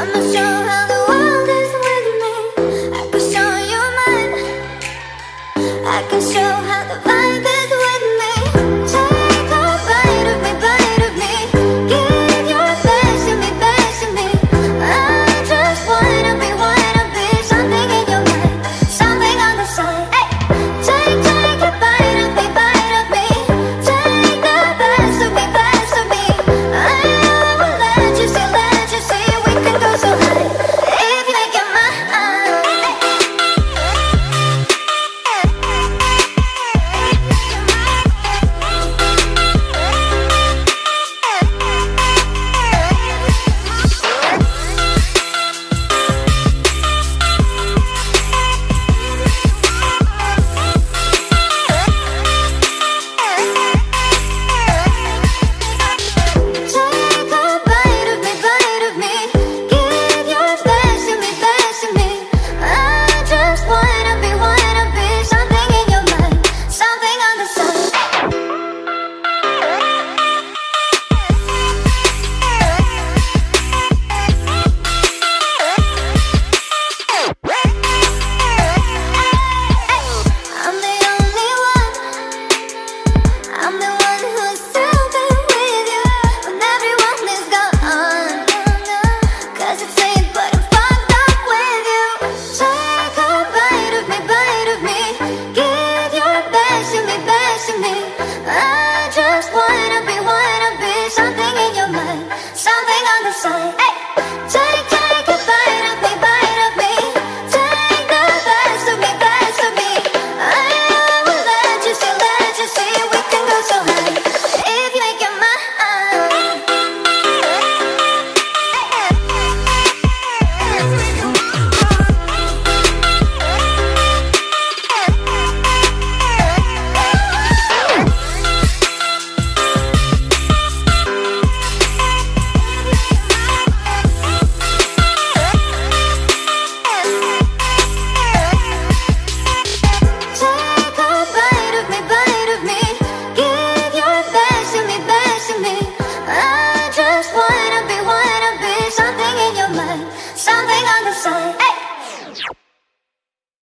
I can show how the vibe is Something on the side.